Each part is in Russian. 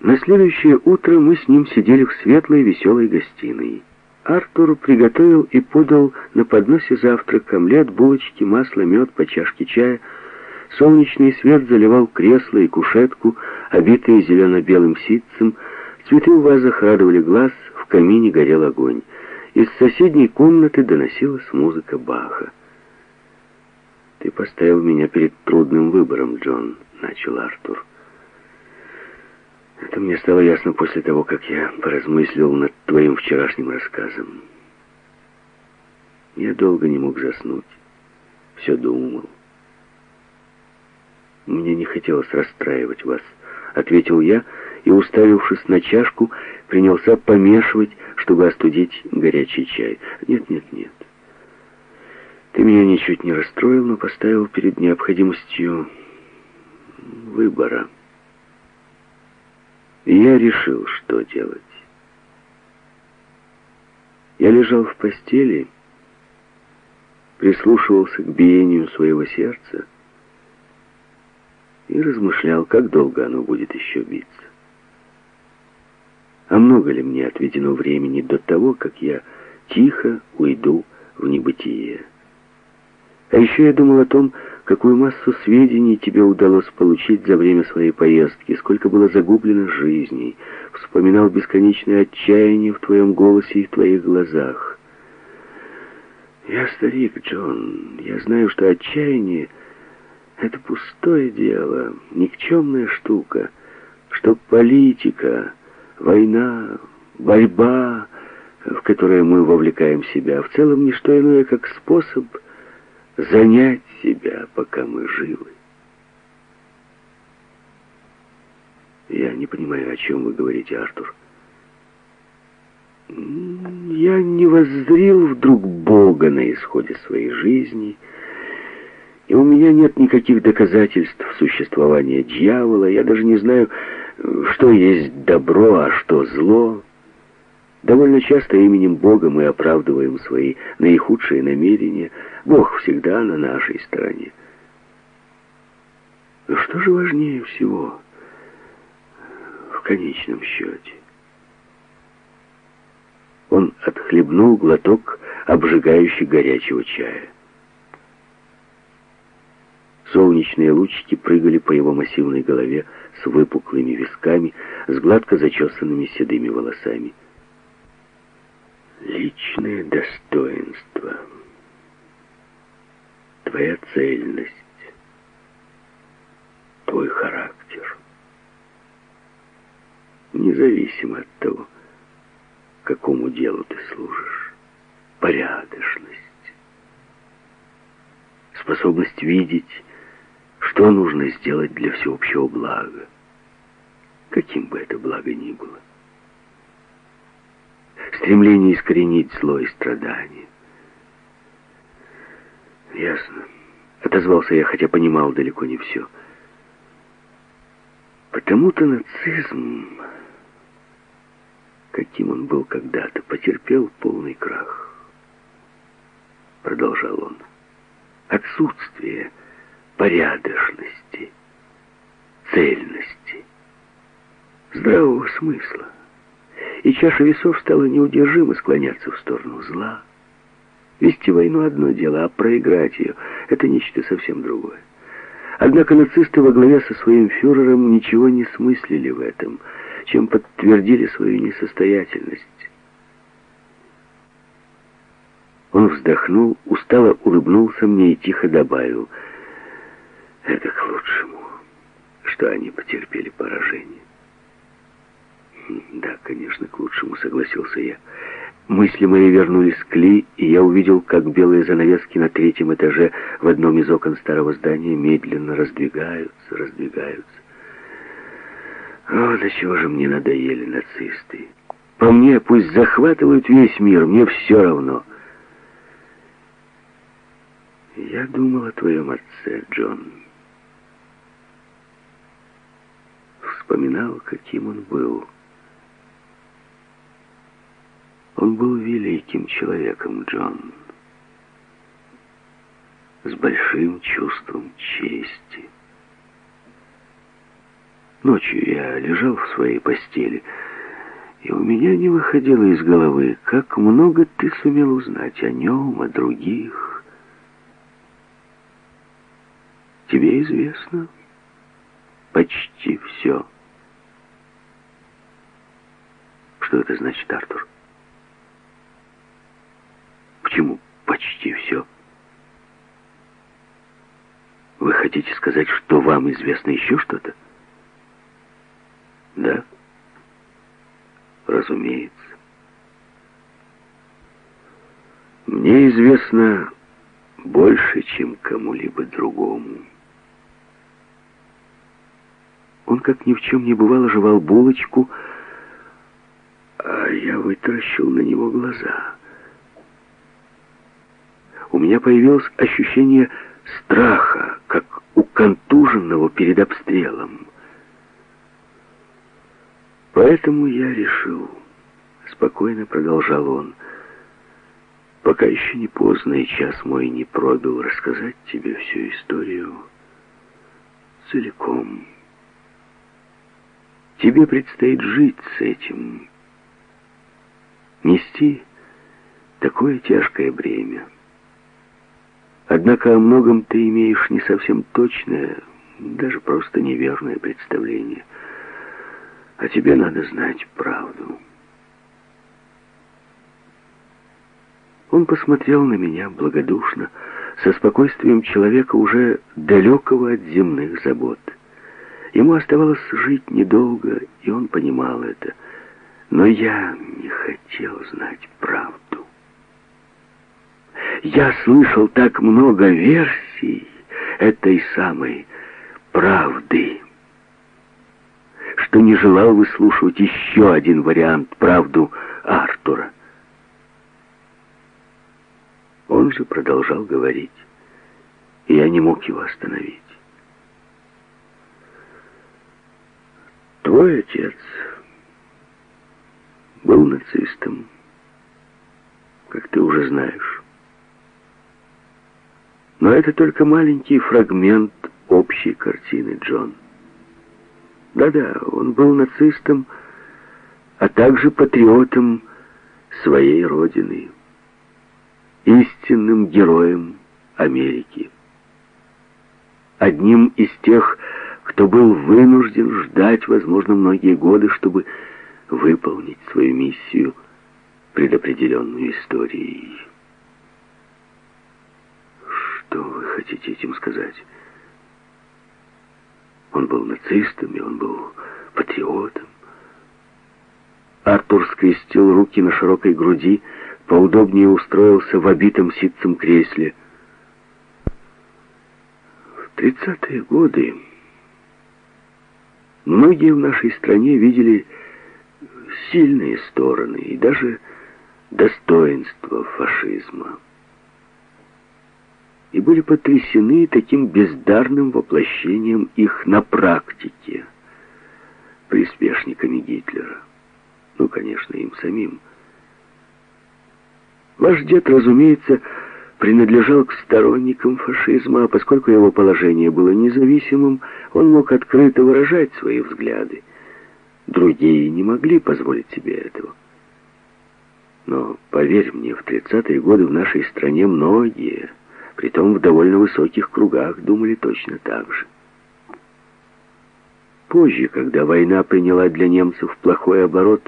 На следующее утро мы с ним сидели в светлой веселой гостиной. Артур приготовил и подал на подносе завтрак, омлет, булочки, масло, мед по чашке чая. Солнечный свет заливал кресло и кушетку, обитые зелено-белым ситцем. Цветы в вазах радовали глаз, в камине горел огонь. Из соседней комнаты доносилась музыка Баха. «Ты поставил меня перед трудным выбором, Джон», — начал Артур. Это мне стало ясно после того, как я поразмыслил над твоим вчерашним рассказом. Я долго не мог заснуть. Все думал. Мне не хотелось расстраивать вас, ответил я, и, уставившись на чашку, принялся помешивать, чтобы остудить горячий чай. Нет, нет, нет. Ты меня ничуть не расстроил, но поставил перед необходимостью выбора. Я решил, что делать. Я лежал в постели, прислушивался к биению своего сердца и размышлял, как долго оно будет еще биться. А много ли мне отведено времени до того, как я тихо уйду в небытие? А еще я думал о том, какую массу сведений тебе удалось получить за время своей поездки, сколько было загублено жизней. Вспоминал бесконечное отчаяние в твоем голосе и в твоих глазах. Я старик, Джон. Я знаю, что отчаяние — это пустое дело, никчемная штука, что политика, война, борьба, в которой мы вовлекаем себя, в целом не что иное, как способ — занять себя, пока мы живы. Я не понимаю, о чем вы говорите, Артур. Я не воззрил вдруг Бога на исходе своей жизни, и у меня нет никаких доказательств существования дьявола. Я даже не знаю, что есть добро, а что зло. Довольно часто именем Бога мы оправдываем свои наихудшие намерения. Бог всегда на нашей стороне. Но что же важнее всего в конечном счете? Он отхлебнул глоток обжигающий горячего чая. Солнечные лучики прыгали по его массивной голове с выпуклыми висками, с гладко зачесанными седыми волосами личное достоинство, твоя цельность, твой характер. Независимо от того, какому делу ты служишь. Порядочность. Способность видеть, что нужно сделать для всеобщего блага. Каким бы это благо ни было стремление искоренить зло и страдания. Ясно. Отозвался я, хотя понимал далеко не все. Потому-то нацизм, каким он был когда-то, потерпел полный крах. Продолжал он. Отсутствие порядочности, цельности, здравого смысла и чаша весов стала неудержимо склоняться в сторону зла. Вести войну одно дело, а проиграть ее — это нечто совсем другое. Однако нацисты во главе со своим фюрером ничего не смыслили в этом, чем подтвердили свою несостоятельность. Он вздохнул, устало улыбнулся мне и тихо добавил, «Это к лучшему, что они потерпели поражение». Конечно, к лучшему, согласился я. Мысли мои вернулись к Ли, и я увидел, как белые занавески на третьем этаже в одном из окон старого здания медленно раздвигаются, раздвигаются. О, до чего же мне надоели нацисты. По мне пусть захватывают весь мир, мне все равно. Я думал о твоем отце, Джон. Вспоминал, каким он был. Он был великим человеком, Джон, с большим чувством чести. Ночью я лежал в своей постели, и у меня не выходило из головы, как много ты сумел узнать о нем, о других. Тебе известно почти все. Что это значит, Артур? Почему почти все? Вы хотите сказать, что вам известно еще что-то? Да, разумеется. Мне известно больше, чем кому-либо другому. Он, как ни в чем не бывало, жевал булочку, а я вытаращил на него глаза. У меня появилось ощущение страха, как у контуженного перед обстрелом. Поэтому я решил, спокойно продолжал он, пока еще не поздно и час мой не пробил рассказать тебе всю историю целиком. Тебе предстоит жить с этим, нести такое тяжкое бремя. Однако о многом ты имеешь не совсем точное, даже просто неверное представление – а тебе надо знать правду. Он посмотрел на меня благодушно, со спокойствием человека, уже далекого от земных забот. Ему оставалось жить недолго, и он понимал это. Но я не хотел знать. Я слышал так много версий этой самой правды что не желал выслушивать еще один вариант, правду Артура. Он же продолжал говорить, и я не мог его остановить. Твой отец был нацистом, как ты уже знаешь. Но это только маленький фрагмент общей картины, Джон. Да-да, он был нацистом, а также патриотом своей родины, истинным героем Америки. Одним из тех, кто был вынужден ждать, возможно, многие годы, чтобы выполнить свою миссию, предопределенную историей. Что вы хотите этим сказать? Он был нацистом, и он был патриотом. Артур скрестил руки на широкой груди, поудобнее устроился в обитом ситцем кресле. В тридцатые годы многие в нашей стране видели сильные стороны и даже достоинства фашизма и были потрясены таким бездарным воплощением их на практике приспешниками Гитлера. Ну, конечно, им самим. Ваш дед, разумеется, принадлежал к сторонникам фашизма, а поскольку его положение было независимым, он мог открыто выражать свои взгляды. Другие не могли позволить себе этого. Но, поверь мне, в 30-е годы в нашей стране многие Притом в довольно высоких кругах думали точно так же. Позже, когда война приняла для немцев плохой оборот,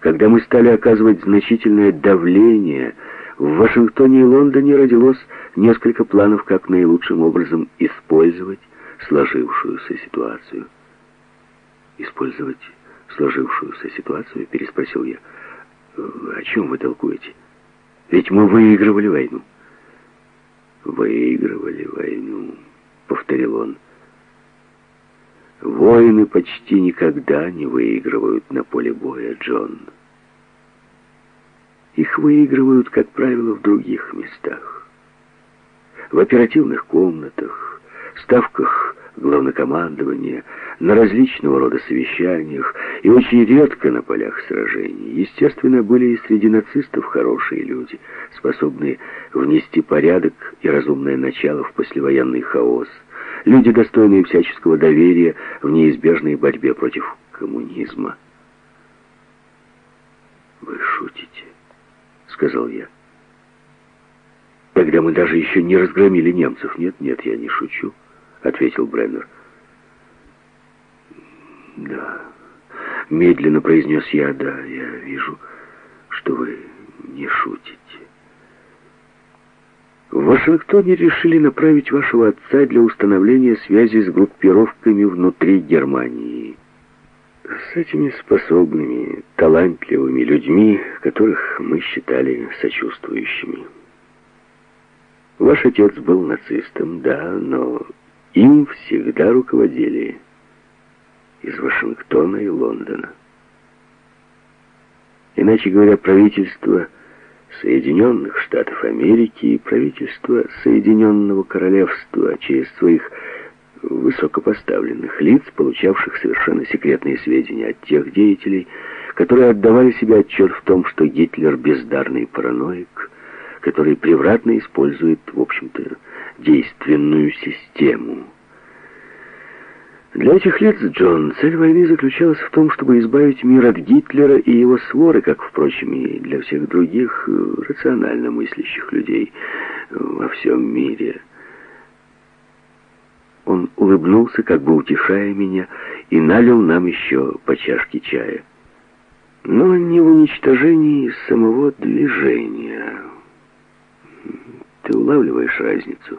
когда мы стали оказывать значительное давление, в Вашингтоне и Лондоне родилось несколько планов, как наилучшим образом использовать сложившуюся ситуацию. «Использовать сложившуюся ситуацию?» — переспросил я. «О чем вы толкуете? Ведь мы выигрывали войну» выигрывали войну», — повторил он. «Воины почти никогда не выигрывают на поле боя, Джон. Их выигрывают, как правило, в других местах. В оперативных комнатах, ставках главнокомандования, на различного рода совещаниях и очень редко на полях сражений. Естественно, были и среди нацистов хорошие люди, способные внести порядок и разумное начало в послевоенный хаос. люди, достойные всяческого доверия в неизбежной борьбе против коммунизма. «Вы шутите», — сказал я. «Тогда мы даже еще не разгромили немцев». «Нет, нет, я не шучу», — ответил Бреннер. «Да», — медленно произнес я, — «да, я вижу, что вы не шутите». В Вашингтоне решили направить вашего отца для установления связи с группировками внутри Германии. С этими способными, талантливыми людьми, которых мы считали сочувствующими. Ваш отец был нацистом, да, но им всегда руководили из Вашингтона и Лондона. Иначе говоря, правительство Соединенных Штатов Америки и правительство Соединенного Королевства через своих высокопоставленных лиц, получавших совершенно секретные сведения от тех деятелей, которые отдавали себе отчет в том, что Гитлер бездарный параноик, который превратно использует, в общем-то, действенную систему – для этих лиц, Джон, цель войны заключалась в том, чтобы избавить мир от Гитлера и его своры, как, впрочем, и для всех других э, рационально мыслящих людей во всем мире. Он улыбнулся, как бы утешая меня, и налил нам еще по чашке чая. Но не в уничтожении самого движения. Ты улавливаешь разницу?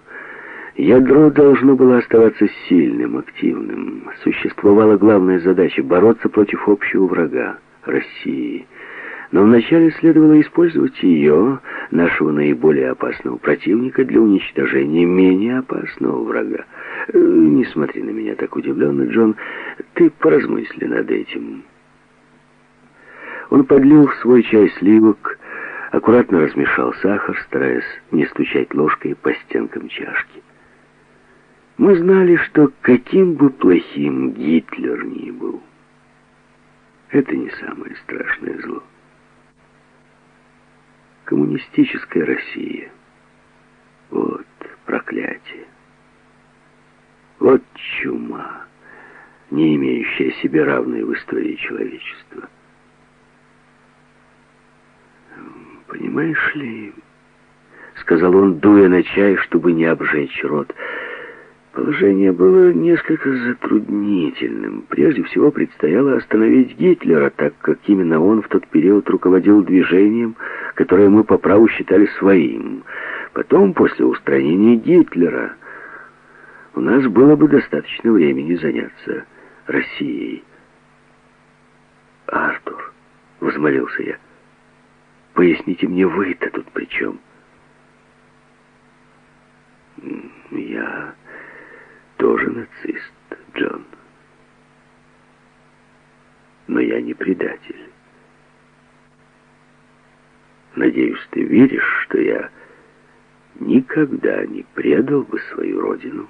Ядро должно было оставаться сильным, активным. Существовала главная задача — бороться против общего врага — России. Но вначале следовало использовать ее, нашего наиболее опасного противника, для уничтожения менее опасного врага. Э, не смотри на меня так удивленно, Джон. Ты поразмысли над этим. Он подлил в свой чай сливок, аккуратно размешал сахар, стараясь не стучать ложкой по стенкам чашки. Мы знали, что каким бы плохим Гитлер ни был, это не самое страшное зло. Коммунистическая Россия. Вот проклятие. Вот чума, не имеющая себе равной в истории человечества. «Понимаешь ли...» — сказал он, дуя на чай, чтобы не обжечь рот — Положение было несколько затруднительным. Прежде всего предстояло остановить Гитлера, так как именно он в тот период руководил движением, которое мы по праву считали своим. Потом, после устранения Гитлера, у нас было бы достаточно времени заняться Россией. «Артур», — возмолился я, — «поясните мне, вы-то тут при чем?» «Я...» тоже нацист, Джон. Но я не предатель. Надеюсь, ты веришь, что я никогда не предал бы свою родину.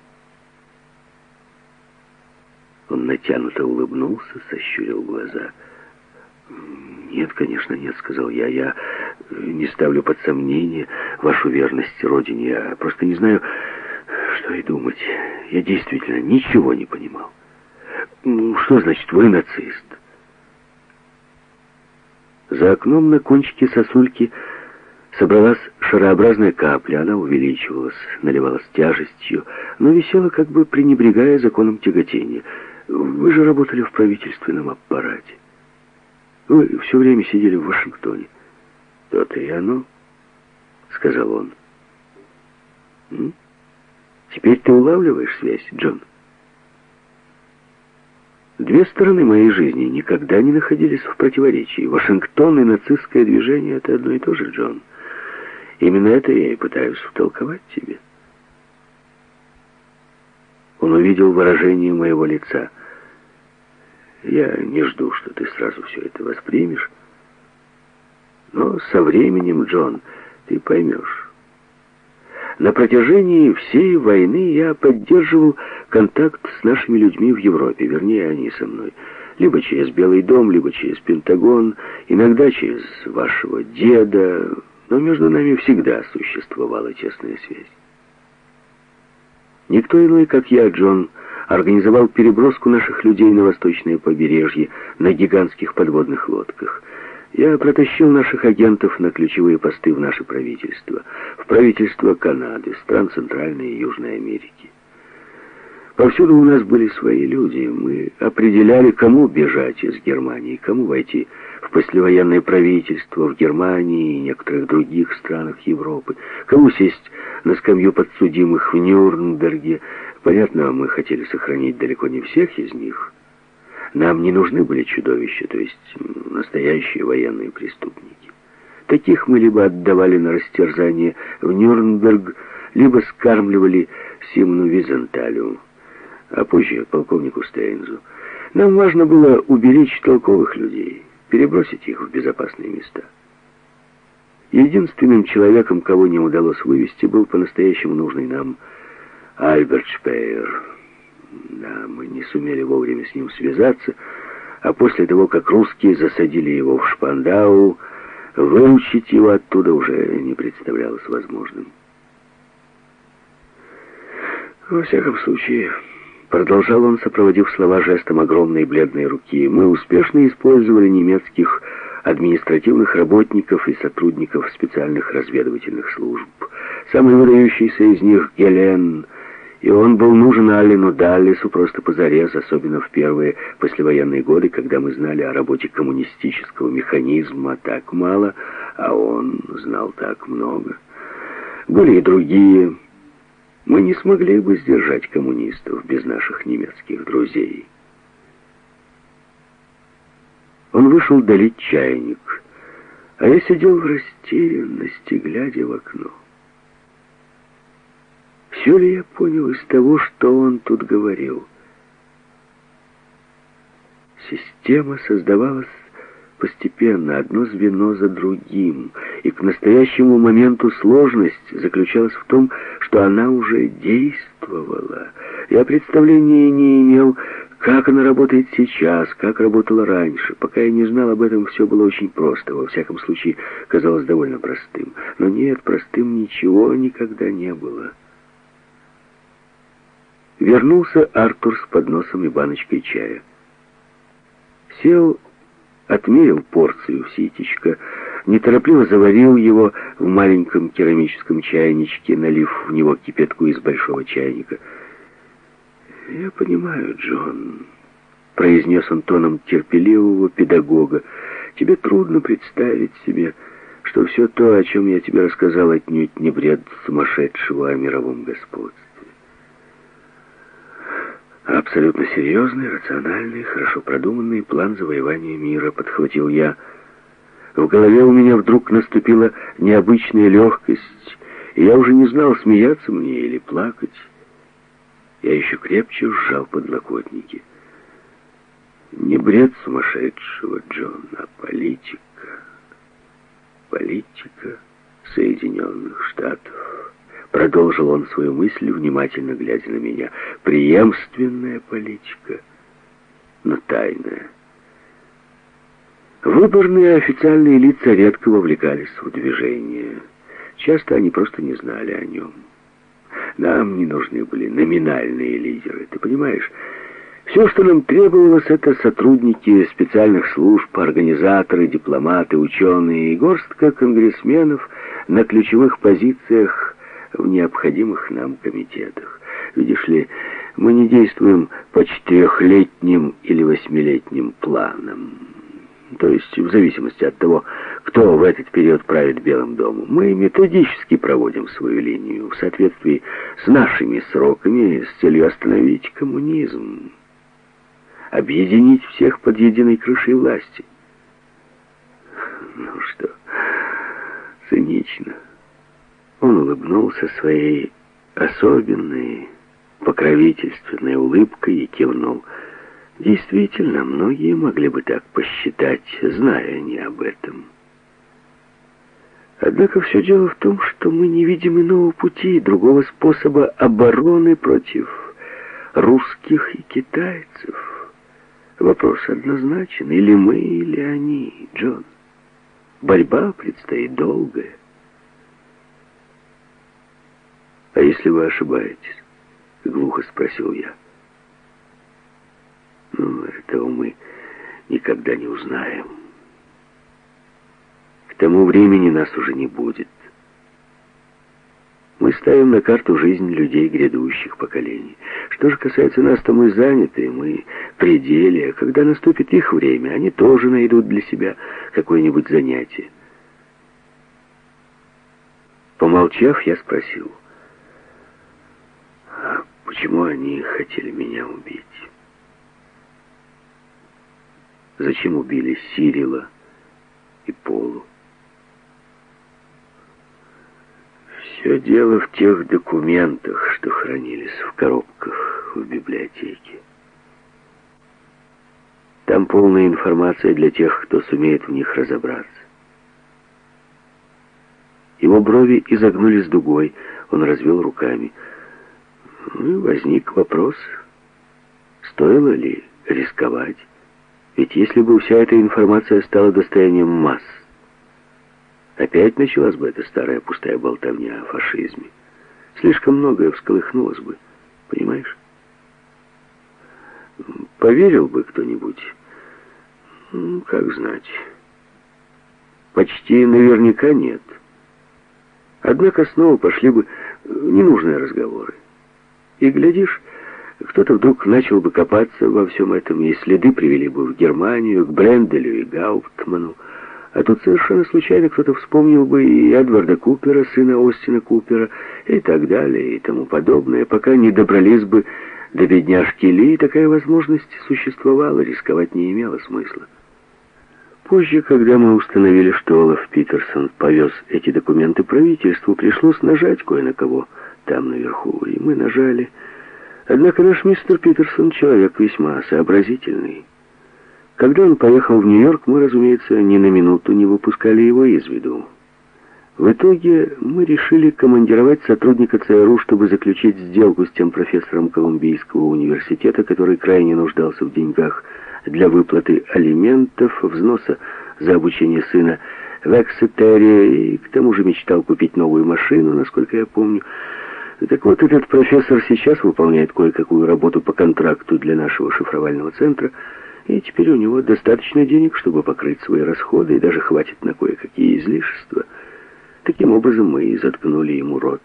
Он натянуто улыбнулся, сощурил глаза. «Нет, конечно, нет», — сказал я. «Я не ставлю под сомнение вашу верность родине. Я просто не знаю, что и думать. Я действительно ничего не понимал. Ну, что значит «вы нацист»? За окном на кончике сосульки собралась шарообразная капля. Она увеличивалась, наливалась тяжестью, но висела, как бы пренебрегая законом тяготения. Вы же работали в правительственном аппарате. Вы все время сидели в Вашингтоне. То-то и оно, сказал он. М? Теперь ты улавливаешь связь, Джон? Две стороны моей жизни никогда не находились в противоречии. Вашингтон и нацистское движение — это одно и то же, Джон. Именно это я и пытаюсь втолковать тебе. Он увидел выражение моего лица. Я не жду, что ты сразу все это воспримешь. Но со временем, Джон, ты поймешь. На протяжении всей войны я поддерживал контакт с нашими людьми в Европе, вернее, они со мной. Либо через Белый дом, либо через Пентагон, иногда через вашего деда, но между нами всегда существовала тесная связь. Никто иной, как я, Джон, организовал переброску наших людей на восточное побережье на гигантских подводных лодках. Я протащил наших агентов на ключевые посты в наше правительство, в правительство Канады, стран Центральной и Южной Америки. Повсюду у нас были свои люди. Мы определяли, кому бежать из Германии, кому войти в послевоенное правительство в Германии и некоторых других странах Европы, кому сесть на скамью подсудимых в Нюрнберге. Понятно, мы хотели сохранить далеко не всех из них. Нам не нужны были чудовища, то есть настоящие военные преступники. Таких мы либо отдавали на растерзание в Нюрнберг, либо скармливали Симну Визенталю а позже полковнику Стейнзу. Нам важно было уберечь толковых людей, перебросить их в безопасные места. Единственным человеком, кого не удалось вывести, был по-настоящему нужный нам Альберт Шпейер. Да, мы не сумели вовремя с ним связаться, а после того, как русские засадили его в Шпандау, выручить его оттуда уже не представлялось возможным. Во всяком случае... Продолжал он, сопроводив слова жестом огромной бледной руки. «Мы успешно использовали немецких административных работников и сотрудников специальных разведывательных служб. Самый выдающийся из них — Гелен, и он был нужен Аллену Даллесу просто позарез, особенно в первые послевоенные годы, когда мы знали о работе коммунистического механизма так мало, а он знал так много. Были и другие мы не смогли бы сдержать коммунистов без наших немецких друзей. Он вышел долить чайник, а я сидел в растерянности, глядя в окно. Все ли я понял из того, что он тут говорил? Система создавалась постепенно, одно звено за другим, и к настоящему моменту сложность заключалась в том, что она уже действовала. Я представления не имел, как она работает сейчас, как работала раньше. Пока я не знал об этом, все было очень просто, во всяком случае, казалось довольно простым. Но нет, простым ничего никогда не было. Вернулся Артур с подносом и баночкой чая. Сел отмерил порцию в ситечко, неторопливо заварил его в маленьком керамическом чайничке, налив в него кипятку из большого чайника. «Я понимаю, Джон», — произнес он тоном терпеливого педагога, «тебе трудно представить себе, что все то, о чем я тебе рассказал, отнюдь не бред сумасшедшего о мировом господстве. Абсолютно серьезный, рациональный, хорошо продуманный план завоевания мира, подхватил я. В голове у меня вдруг наступила необычная легкость, и я уже не знал, смеяться мне или плакать. Я еще крепче сжал подлокотники. Не бред сумасшедшего, Джон, а политика. Политика Соединенных Штатов. Продолжил он свою мысль, внимательно глядя на меня. Преемственная политика, но тайная. Выборные официальные лица редко вовлекались в движение. Часто они просто не знали о нем. Нам не нужны были номинальные лидеры, ты понимаешь? Все, что нам требовалось, это сотрудники специальных служб, организаторы, дипломаты, ученые и горстка конгрессменов на ключевых позициях в необходимых нам комитетах. Видишь ли, мы не действуем по четырехлетним или восьмилетним планам. То есть в зависимости от того, кто в этот период правит Белым домом. Мы методически проводим свою линию в соответствии с нашими сроками с целью остановить коммунизм, объединить всех под единой крышей власти. Ну что, цинично. Он улыбнулся своей особенной, покровительственной улыбкой и кивнул. Действительно, многие могли бы так посчитать, зная не об этом. Однако все дело в том, что мы не видим иного пути, другого способа обороны против русских и китайцев. Вопрос однозначен, или мы, или они, Джон. Борьба предстоит долгая. А если вы ошибаетесь? — глухо спросил я. «Ну, этого мы никогда не узнаем. К тому времени нас уже не будет. Мы ставим на карту жизнь людей грядущих поколений. Что же касается нас, то мы заняты, мы пределе. Когда наступит их время, они тоже найдут для себя какое-нибудь занятие. Помолчав, я спросил, почему они хотели меня убить? Зачем убили Сирила и Полу? Все дело в тех документах, что хранились в коробках в библиотеке. Там полная информация для тех, кто сумеет в них разобраться. Его брови изогнулись дугой, он развел руками. Ну и возник вопрос, стоило ли рисковать? Ведь если бы вся эта информация стала достоянием масс, Опять началась бы эта старая пустая болтовня о фашизме. Слишком многое всколыхнулось бы, понимаешь? Поверил бы кто-нибудь? Ну, как знать. Почти наверняка нет. Однако снова пошли бы ненужные разговоры. И, глядишь, кто-то вдруг начал бы копаться во всем этом, и следы привели бы в Германию, к Бренделю и Гауптману, а тут совершенно случайно кто-то вспомнил бы и Эдварда Купера, сына Остина Купера, и так далее, и тому подобное, пока не добрались бы до бедняжки Ли, такая возможность существовала, рисковать не имело смысла. Позже, когда мы установили, что Олаф Питерсон повез эти документы правительству, пришлось нажать кое на кого там наверху, и мы нажали. Однако наш мистер Питерсон человек весьма сообразительный. Когда он поехал в Нью-Йорк, мы, разумеется, ни на минуту не выпускали его из виду. В итоге мы решили командировать сотрудника ЦРУ, чтобы заключить сделку с тем профессором Колумбийского университета, который крайне нуждался в деньгах для выплаты алиментов, взноса за обучение сына в Эксетере и к тому же мечтал купить новую машину, насколько я помню. Так вот, этот профессор сейчас выполняет кое-какую работу по контракту для нашего шифровального центра – и теперь у него достаточно денег, чтобы покрыть свои расходы, и даже хватит на кое-какие излишества. Таким образом мы и заткнули ему рот.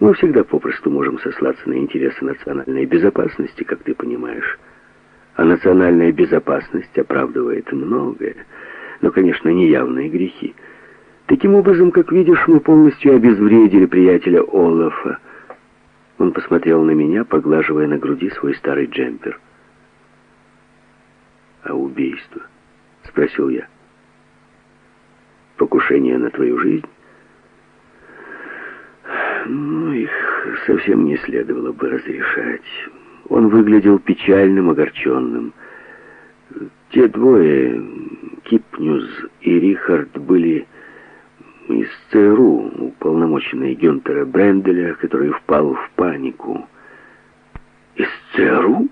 Мы всегда попросту можем сослаться на интересы национальной безопасности, как ты понимаешь. А национальная безопасность оправдывает многое, но, конечно, не явные грехи. Таким образом, как видишь, мы полностью обезвредили приятеля Олафа. Он посмотрел на меня, поглаживая на груди свой старый джемпер. «А убийство?» — спросил я. «Покушение на твою жизнь?» Ну, их совсем не следовало бы разрешать. Он выглядел печальным, огорченным. Те двое, Кипнюз и Рихард, были из ЦРУ, уполномоченные Гюнтера Бренделя, который впал в панику. «Из ЦРУ?»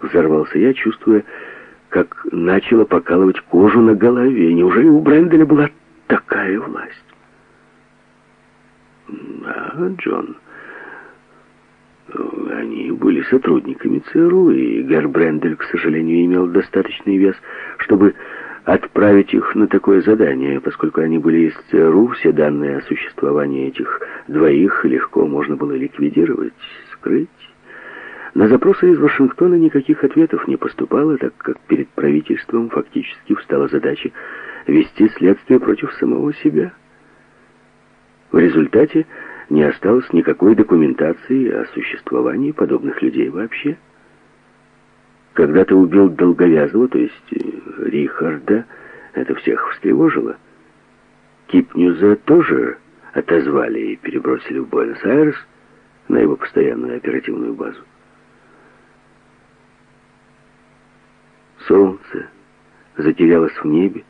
Взорвался я, чувствуя, как начало покалывать кожу на голове. Неужели у Бренделя была такая власть? Да, Джон. Они были сотрудниками ЦРУ, и Гер Брендель, к сожалению, имел достаточный вес, чтобы отправить их на такое задание, поскольку они были из ЦРУ, все данные о существовании этих двоих легко можно было ликвидировать, скрыть. На запросы из Вашингтона никаких ответов не поступало, так как перед правительством фактически встала задача вести следствие против самого себя. В результате не осталось никакой документации о существовании подобных людей вообще. Когда ты убил Долговязого, то есть э, Рихарда, это всех встревожило. Кипнюза тоже отозвали и перебросили в Буэнос-Айрес на его постоянную оперативную базу. Солнце затерялось в небе.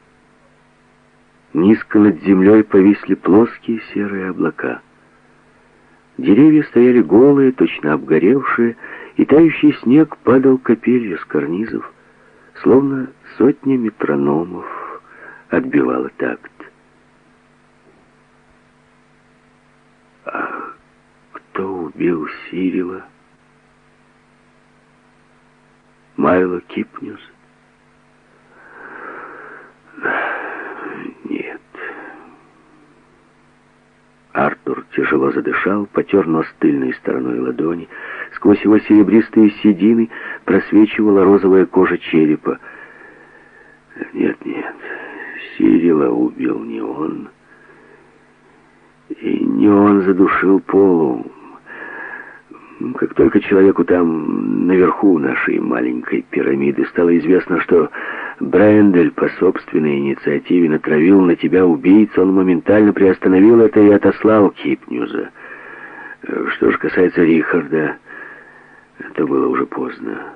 Низко над землей повисли плоские серые облака. Деревья стояли голые, точно обгоревшие, и тающий снег падал капелью с карнизов, словно сотня метрономов отбивала такт. «А кто убил Сирила? Майло Кипнюс? Нет. Артур тяжело задышал, потер нос тыльной стороной ладони. Сквозь его серебристые седины просвечивала розовая кожа черепа. Нет, нет, Сирила убил не он. И не он задушил Полу. Как только человеку там, наверху нашей маленькой пирамиды, стало известно, что Брендель по собственной инициативе натравил на тебя убийцу, он моментально приостановил это и отослал Кипнюза. Что же касается Рихарда, это было уже поздно.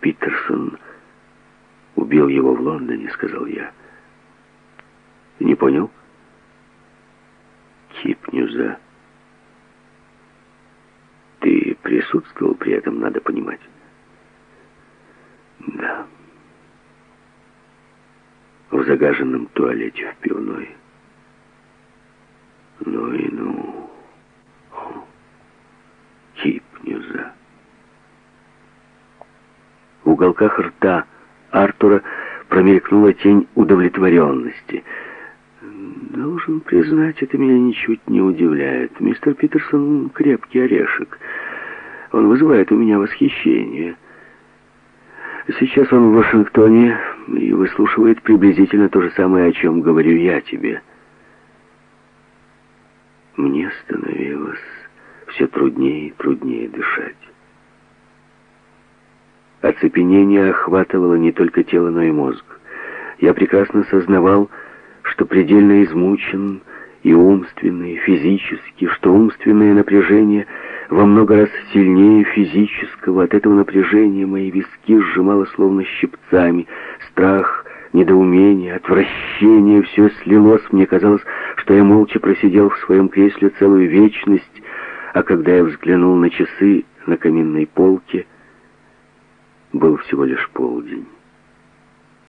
Питерсон убил его в Лондоне, сказал я. Не понял? Кипнюза. Ты присутствовал при этом, надо понимать. Да. В загаженном туалете в пивной. Ну и ну. Кипнюза. В уголках рта Артура промелькнула тень удовлетворенности. Должен признать, это меня ничуть не удивляет. Мистер Питерсон крепкий орешек. Он вызывает у меня восхищение. Сейчас он в Вашингтоне и выслушивает приблизительно то же самое, о чем говорю я тебе. Мне становилось все труднее и труднее дышать. Оцепенение охватывало не только тело, но и мозг. Я прекрасно сознавал, что предельно измучен и умственно, и физически, что умственное напряжение — во много раз сильнее физического. От этого напряжения мои виски сжимало словно щипцами. Страх, недоумение, отвращение — все слилось. Мне казалось, что я молча просидел в своем кресле целую вечность, а когда я взглянул на часы на каминной полке, был всего лишь полдень.